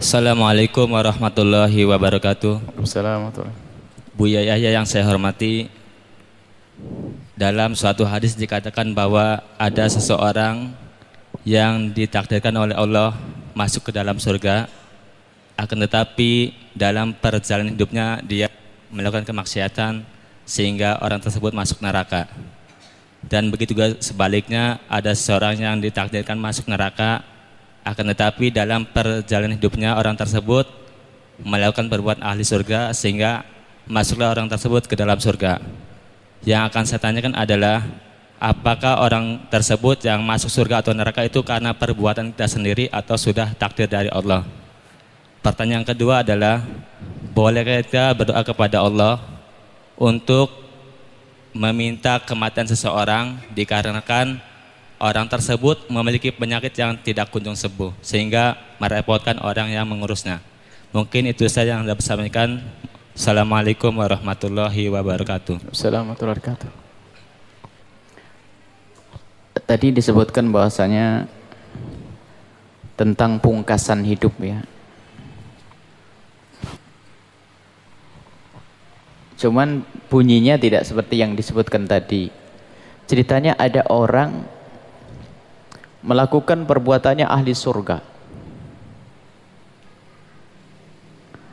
Assalamualaikum warahmatullahi wabarakatuh. Assalamualaikum. Buya Yahya yang saya hormati, dalam suatu hadis dikatakan bahwa ada seseorang yang ditakdirkan oleh Allah masuk ke dalam surga, akan tetapi dalam perjalanan hidupnya dia melakukan kemaksiatan sehingga orang tersebut masuk neraka. Dan begitu juga sebaliknya ada seseorang yang ditakdirkan masuk neraka akan tetapi dalam perjalanan hidupnya orang tersebut melakukan perbuatan ahli surga sehingga masuklah orang tersebut ke dalam surga. Yang akan saya tanyakan adalah apakah orang tersebut yang masuk surga atau neraka itu karena perbuatan kita sendiri atau sudah takdir dari Allah? Pertanyaan kedua adalah bolehkah kita berdoa kepada Allah untuk meminta kematian seseorang dikarenakan orang tersebut memiliki penyakit yang tidak kunjung sembuh sehingga merepotkan orang yang mengurusnya. Mungkin itu saja yang dapat sampaikan. Assalamualaikum warahmatullahi wabarakatuh. Assalamualaikum warahmatullahi wabarakatuh. Tadi disebutkan bahwasanya tentang pungkasan hidup ya. Cuman bunyinya tidak seperti yang disebutkan tadi. Ceritanya ada orang melakukan perbuatannya ahli surga.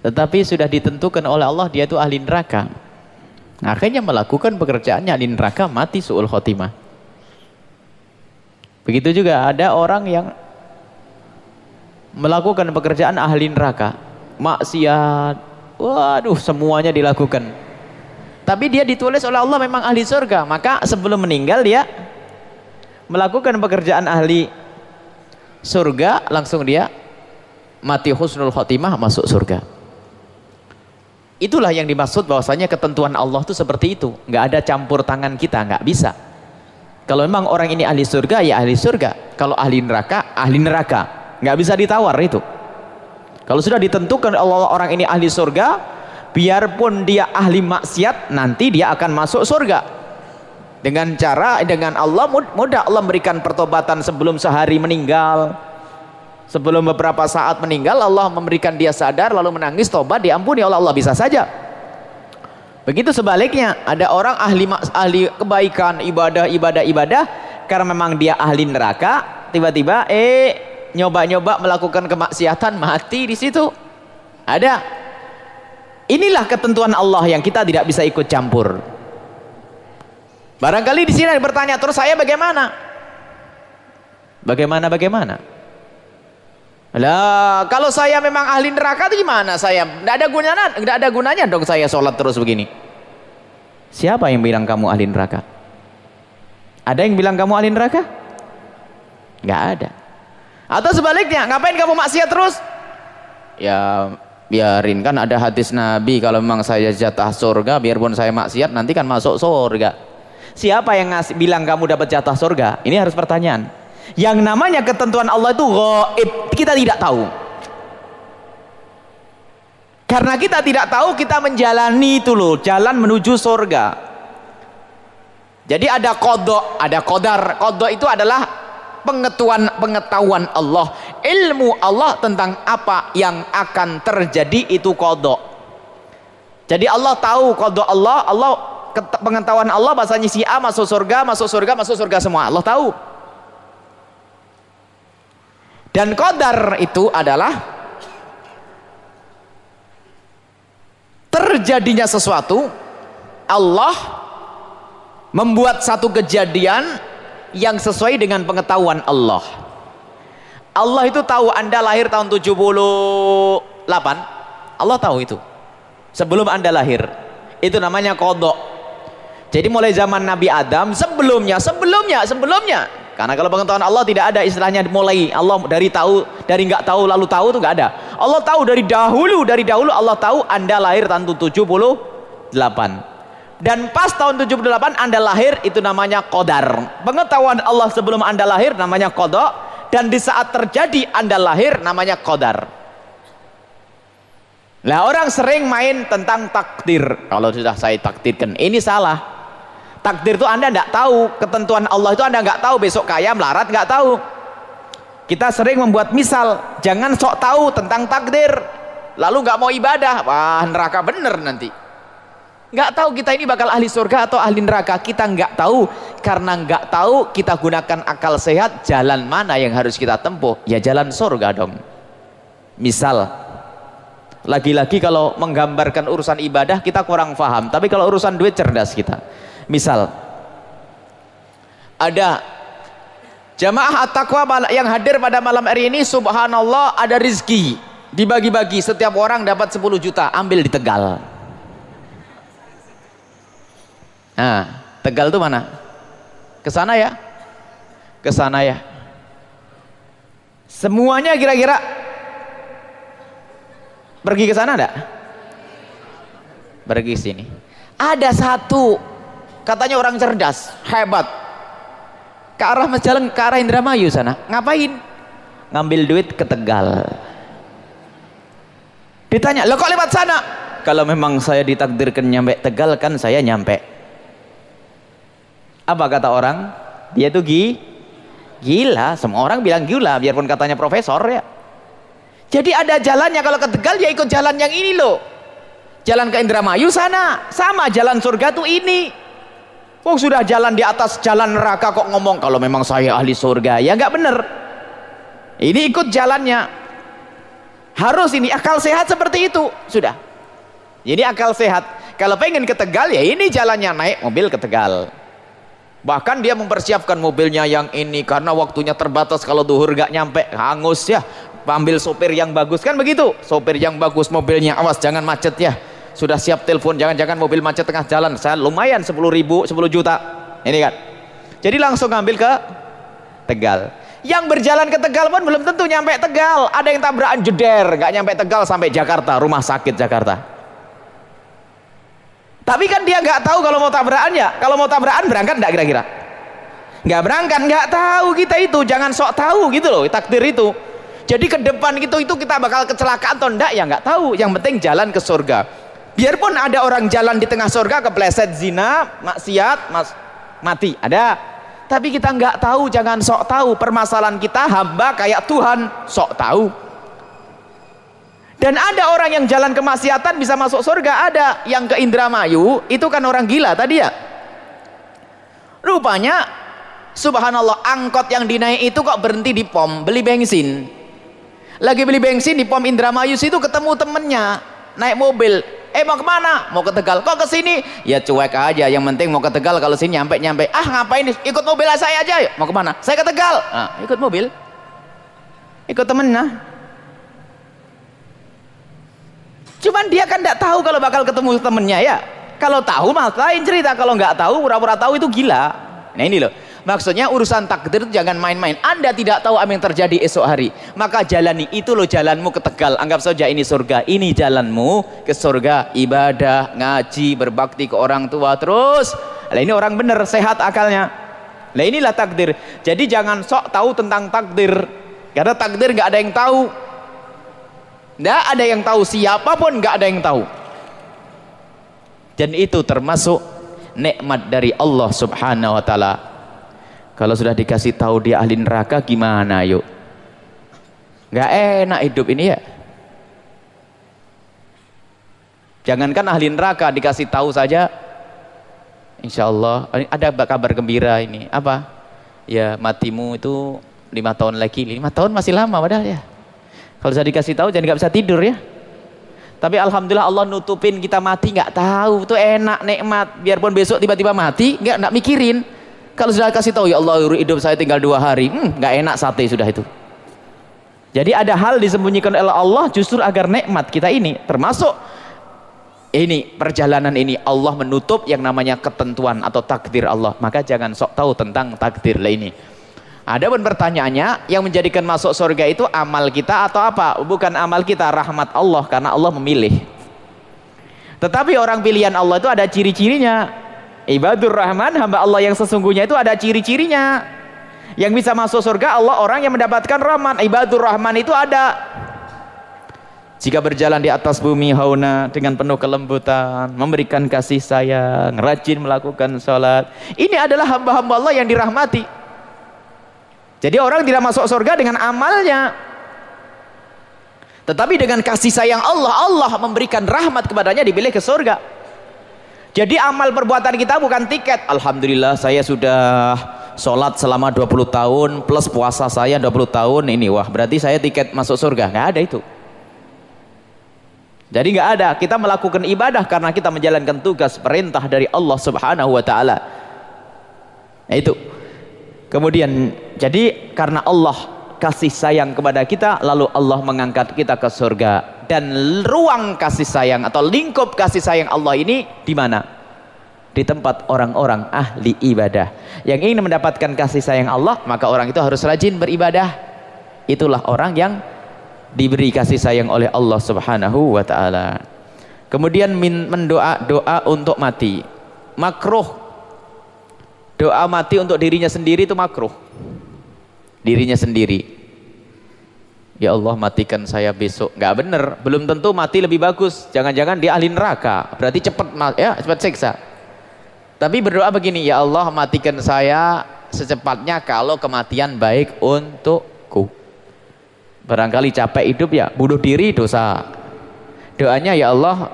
Tetapi sudah ditentukan oleh Allah dia itu ahli neraka. Akhirnya melakukan pekerjaannya ahli neraka mati su'ul khotimah. Begitu juga ada orang yang melakukan pekerjaan ahli neraka. Maksiat. Waduh semuanya dilakukan tapi dia ditulis oleh Allah memang ahli surga maka sebelum meninggal dia melakukan pekerjaan ahli surga langsung dia mati husnul khotimah masuk surga. Itulah yang dimaksud bahwasanya ketentuan Allah itu seperti itu. Nggak ada campur tangan kita nggak bisa. Kalau memang orang ini ahli surga ya ahli surga. Kalau ahli neraka ahli neraka. Nggak bisa ditawar itu. Kalau sudah ditentukan Allah orang ini ahli surga biarpun dia ahli maksiat nanti dia akan masuk surga dengan cara dengan Allah mudah Allah memberikan pertobatan sebelum sehari meninggal. Sebelum beberapa saat meninggal Allah memberikan dia sadar lalu menangis tobat diampuni oleh Allah. Bisa saja. Begitu sebaliknya ada orang ahli ahli kebaikan ibadah ibadah ibadah karena memang dia ahli neraka tiba-tiba eh nyoba-nyoba melakukan kemaksiatan mati di situ. Ada. Inilah ketentuan Allah yang kita tidak bisa ikut campur. Barangkali di sini bertanya terus saya bagaimana? Bagaimana bagaimana? Lah, kalau saya memang ahli neraka itu gimana saya? Tidak ada gunanya, tidak ada gunanya dong saya sholat terus begini. Siapa yang bilang kamu ahli neraka? Ada yang bilang kamu ahli neraka? Enggak ada. Atau sebaliknya, ngapain kamu maksiat terus? Ya biarin kan ada hadis Nabi kalau memang saya jatah surga biarpun saya maksiat nanti kan masuk surga siapa yang ngasih bilang kamu dapat jatah surga ini harus pertanyaan. Yang namanya ketentuan Allah itu gaib kita tidak tahu. Karena kita tidak tahu kita menjalani itu loh. Jalan menuju surga jadi ada kodok ada kodar kodok itu adalah pengetahuan pengetahuan Allah. Ilmu Allah tentang apa yang akan terjadi itu kodok jadi Allah tahu kodok Allah Allah pengetahuan Allah bahasanya si A masuk surga masuk surga masuk surga semua. Allah tahu. Dan kodar itu adalah terjadinya sesuatu Allah membuat satu kejadian yang sesuai dengan pengetahuan Allah. Allah itu tahu anda lahir tahun 78 Allah tahu itu. Sebelum anda lahir. Itu namanya kodok jadi mulai zaman Nabi Adam sebelumnya sebelumnya sebelumnya. Karena kalau pengetahuan Allah tidak ada istilahnya mulai Allah dari tahu dari nggak tahu lalu tahu itu nggak ada. Allah tahu dari dahulu dari dahulu Allah tahu anda lahir tahun 78 dan pas tahun 78 anda lahir itu namanya kodar pengetahuan Allah sebelum anda lahir namanya kodok dan di saat terjadi anda lahir namanya kodar lah orang sering main tentang takdir. Kalau sudah saya takdirkan ini salah takdir itu anda tidak tahu ketentuan Allah itu anda nggak tahu besok kaya melarat nggak tahu. Kita sering membuat misal jangan sok tahu tentang takdir. Lalu nggak mau ibadah wah neraka bener nanti. Nggak tahu kita ini bakal ahli surga atau ahli neraka kita nggak tahu. Karena nggak tahu kita gunakan akal sehat jalan mana yang harus kita tempuh? Ya jalan surga dong. Misal lagi-lagi kalau menggambarkan urusan ibadah kita kurang paham. Tapi kalau urusan duit cerdas kita misal ada Jamaah at-taqwa yang hadir pada malam hari ini subhanallah ada rizki dibagi-bagi setiap orang dapat 10 juta ambil di Tegal nah Tegal itu mana? ke sana ya? ke sana ya semuanya kira-kira pergi ke sana enggak? pergi sini ada satu katanya orang cerdas hebat. Ke arah jalan ke arah Indramayu sana. Ngapain? Ngambil duit ke Tegal. Ditanya lo kok lewat sana? Kalau memang saya ditakdirkan nyampe Tegal kan saya nyampe. Apa kata orang? Dia tuh gi gila. Semua orang bilang gila biarpun katanya profesor ya. Jadi ada jalannya. Kalau ke Tegal ya ikut jalan yang ini loh. Jalan ke Indramayu sana. Sama jalan surga tuh ini Oh sudah jalan di atas jalan neraka kok ngomong kalau memang saya ahli surga. Ya nggak bener. Ini ikut jalannya. Harus ini akal sehat seperti itu. Sudah. Jadi akal sehat. Kalau pengen ke Tegal ya ini jalannya naik mobil ke Tegal. Bahkan dia mempersiapkan mobilnya yang ini karena waktunya terbatas kalau duhur gak nyampe. Hangus ya ambil sopir yang bagus. Kan begitu? Sopir yang bagus mobilnya. Awas jangan macet ya sudah siap telepon jangan-jangan mobil macet tengah jalan. Saya lumayan 10 ribu 10 juta. Ini kan? Jadi langsung ngambil ke Tegal. Yang berjalan ke Tegal pun belum tentu nyampe Tegal. Ada yang tabrakan jeder. Nggak nyampe Tegal sampai Jakarta rumah sakit Jakarta. Tapi kan dia nggak tahu kalau mau tabrakan ya. Kalau mau tabrakan berangkat nggak kira-kira? Nggak berangkat nggak tahu kita itu. Jangan sok tahu gitu loh takdir itu. Jadi ke depan itu itu kita bakal kecelakaan atau enggak ya nggak tahu. Yang penting jalan ke surga biarpun ada orang jalan di tengah surga kepleset zina maksiat mas, mati. Ada. Tapi kita nggak tahu jangan sok tahu permasalahan kita hamba kayak Tuhan sok tahu. Dan ada orang yang jalan kemaksiatan bisa masuk surga ada yang ke Indramayu itu kan orang gila tadi ya. Rupanya subhanallah angkot yang dinaik itu kok berhenti di pom beli bensin. Lagi beli bensin di pom Indramayu situ ketemu temennya naik mobil eh mau ke mana? Mau ke Tegal. Kok ke sini? Ya cuek aja. Yang penting mau ke Tegal kalau sini nyampe nyampe ah ngapain ikut mobil saya aja. Yuk mau ke mana? Saya ke Tegal. Nah, ikut mobil. Ikut temen nah. Cuman dia kan tidak tahu kalau bakal ketemu temennya ya. Kalau tahu mas lain cerita. Kalau nggak tahu pura-pura tahu itu gila. Nah ini loh Maksudnya urusan takdir itu jangan main-main. Anda tidak tahu apa yang terjadi esok hari. Maka jalani itu loh jalanmu ke Tegal. Anggap saja ini surga. Ini jalanmu ke surga. Ibadah, ngaji, berbakti ke orang tua terus. Lah ini orang benar sehat akalnya. Lah inilah takdir. Jadi jangan sok tahu tentang takdir. Karena takdir nggak ada yang tahu. Nggak ada yang tahu siapa pun nggak ada yang tahu. Dan itu termasuk nikmat dari Allah Subhanahu wa taala kalau sudah dikasih tahu dia ahli neraka gimana yuk? Gak enak hidup ini ya. Jangankan ahli neraka dikasih tahu saja. Insya Allah ada kabar gembira ini. Apa? Ya matimu itu lima tahun lagi. Lima tahun masih lama padahal ya. Kalau sudah dikasih tahu jangan nggak bisa tidur ya. Tapi alhamdulillah Allah nutupin kita mati nggak tahu itu enak nikmat. Biarpun besok tiba-tiba mati nggak nggak mikirin. Kalau sudah kasih tahu ya Allah hidup saya tinggal dua hari, hmm, nggak enak sate sudah itu. Jadi ada hal disembunyikan oleh Allah justru agar nikmat kita ini termasuk ini perjalanan ini Allah menutup yang namanya ketentuan atau takdir Allah. Maka jangan sok tahu tentang takdir lah ini. Ada pun pertanyaannya yang menjadikan masuk surga itu amal kita atau apa? Bukan amal kita, rahmat Allah karena Allah memilih. Tetapi orang pilihan Allah itu ada ciri-cirinya. Ibadur Rahman, hamba Allah yang sesungguhnya itu ada ciri-cirinya. Yang bisa masuk surga Allah orang yang mendapatkan rahmat. Ibadur Rahman itu ada. Jika berjalan di atas bumi hauna dengan penuh kelembutan, memberikan kasih sayang, rajin melakukan sholat. Ini adalah hamba-hamba Allah yang dirahmati. Jadi orang tidak masuk surga dengan amalnya. Tetapi dengan kasih sayang Allah, Allah memberikan rahmat kepadanya dipilih ke surga. Jadi amal perbuatan kita bukan tiket. Alhamdulillah saya sudah sholat selama 20 tahun plus puasa saya 20 tahun ini. Wah berarti saya tiket masuk surga. Nggak ada itu. Jadi nggak ada. Kita melakukan ibadah karena kita menjalankan tugas perintah dari Allah Subhanahu Wa Taala. Nah, itu. Kemudian jadi karena Allah kasih sayang kepada kita lalu Allah mengangkat kita ke surga dan ruang kasih sayang atau lingkup kasih sayang Allah ini di mana? Di tempat orang-orang ahli ibadah. Yang ingin mendapatkan kasih sayang Allah, maka orang itu harus rajin beribadah. Itulah orang yang diberi kasih sayang oleh Allah Subhanahu wa taala. Kemudian mendoa doa untuk mati. Makruh doa mati untuk dirinya sendiri itu makruh dirinya sendiri ya Allah matikan saya besok. Nggak bener. Belum tentu mati lebih bagus. Jangan-jangan dia ahli neraka. Berarti cepat ya cepat siksa. Tapi berdoa begini ya Allah matikan saya secepatnya kalau kematian baik untukku. Barangkali capek hidup ya bunuh diri dosa. Doanya ya Allah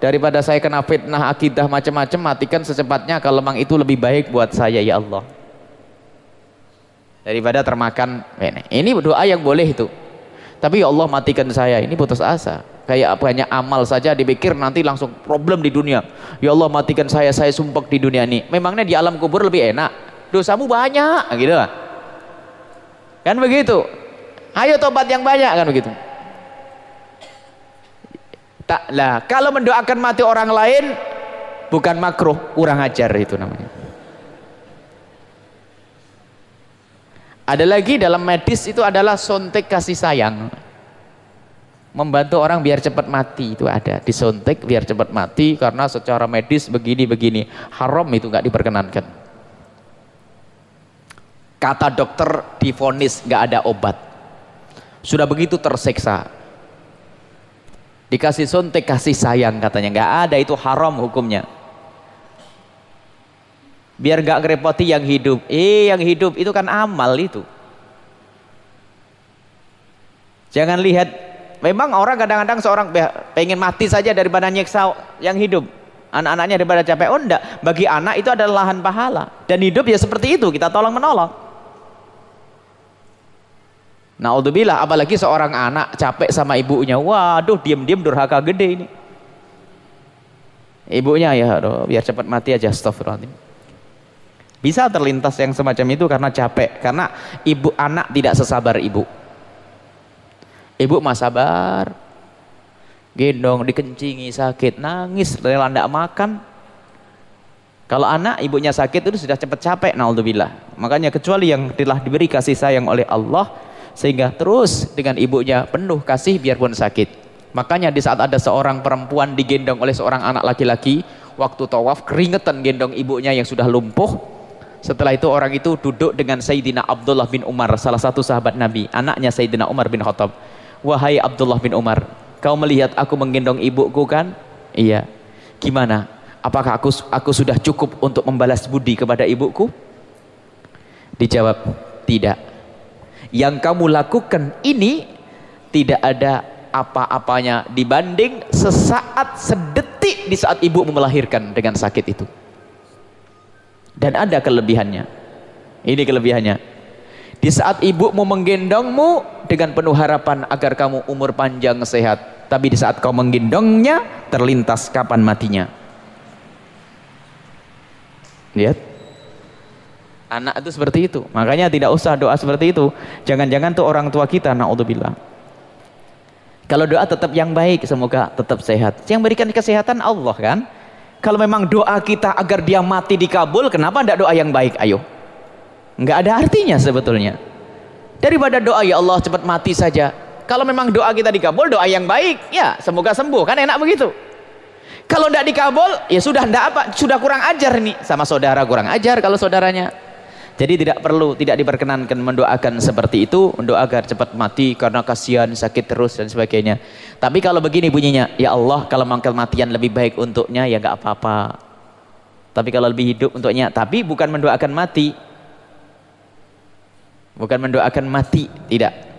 daripada saya kena fitnah akidah macam-macam matikan secepatnya kalau memang itu lebih baik buat saya ya Allah. Daripada termakan ini doa yang boleh itu tapi ya Allah matikan saya ini putus asa. Kayak banyak amal saja dipikir nanti langsung problem di dunia. Ya Allah matikan saya saya sumpah di dunia ini. Memangnya di alam kubur lebih enak? Dosamu banyak gitu kan begitu? Ayo tobat yang banyak kan begitu? Tak lah, kalau mendoakan mati orang lain bukan makruh, kurang ajar itu namanya. Ada lagi dalam medis itu adalah suntik kasih sayang. Membantu orang biar cepat mati itu ada. Disuntik biar cepat mati karena secara medis begini-begini. Haram itu nggak diperkenankan. Kata dokter difonis nggak ada obat. Sudah begitu tersiksa dikasih suntik kasih sayang katanya nggak ada itu haram hukumnya biar nggak ngerepoti yang hidup. Eh yang hidup itu kan amal itu. Jangan lihat memang orang kadang-kadang seorang pengen mati saja daripada nyeksa yang hidup. Anak-anaknya daripada capek. Oh enggak bagi anak itu adalah lahan pahala. Dan hidup ya seperti itu. Kita tolong menolong. Naudzubillah, apalagi seorang anak capek sama ibunya. Waduh, diam-diam durhaka gede ini. Ibunya ya, aduh, biar cepat mati aja, astagfirullahaladzim. Bisa terlintas yang semacam itu karena capek, karena ibu anak tidak sesabar ibu. Ibu mah sabar, gendong, dikencingi, sakit, nangis, rela tidak makan. Kalau anak ibunya sakit itu sudah cepat capek, naudzubillah. Makanya kecuali yang telah diberi kasih sayang oleh Allah, sehingga terus dengan ibunya penuh kasih biarpun sakit makanya di saat ada seorang perempuan digendong oleh seorang anak laki-laki waktu tawaf keringetan gendong ibunya yang sudah lumpuh setelah itu orang itu duduk dengan Sayyidina Abdullah bin Umar salah satu sahabat Nabi. Anaknya Sayyidina Umar bin Khattab. Wahai Abdullah bin Umar kau melihat aku menggendong ibuku kan? Iya. Gimana? Apakah aku aku sudah cukup untuk membalas budi kepada ibuku? Dijawab tidak. Yang kamu lakukan ini tidak ada apa-apanya dibanding sesaat sedetik di saat ibu melahirkan dengan sakit itu dan ada kelebihannya ini kelebihannya di saat ibu mau menggendongmu dengan penuh harapan agar kamu umur panjang sehat tapi di saat kau menggendongnya terlintas kapan matinya lihat Anak itu seperti itu. Makanya tidak usah doa seperti itu. Jangan-jangan tuh orang tua kita, naudzubillah. Kalau doa tetap yang baik, semoga tetap sehat. Yang berikan kesehatan Allah kan. Kalau memang doa kita agar dia mati dikabul, kenapa tidak doa yang baik? Ayo. Enggak ada artinya sebetulnya. Daripada doa ya Allah cepat mati saja. Kalau memang doa kita dikabul, doa yang baik, ya semoga sembuh. Kan enak begitu. Kalau tidak dikabul, ya sudah tidak apa, sudah kurang ajar nih sama saudara kurang ajar kalau saudaranya jadi tidak perlu, tidak diperkenankan mendoakan seperti itu, mendoa agar cepat mati karena kasihan, sakit terus dan sebagainya. Tapi kalau begini bunyinya, ya Allah kalau mangkel matian lebih baik untuknya ya nggak apa-apa. Tapi kalau lebih hidup untuknya, tapi bukan mendoakan mati. bukan mendoakan mati tidak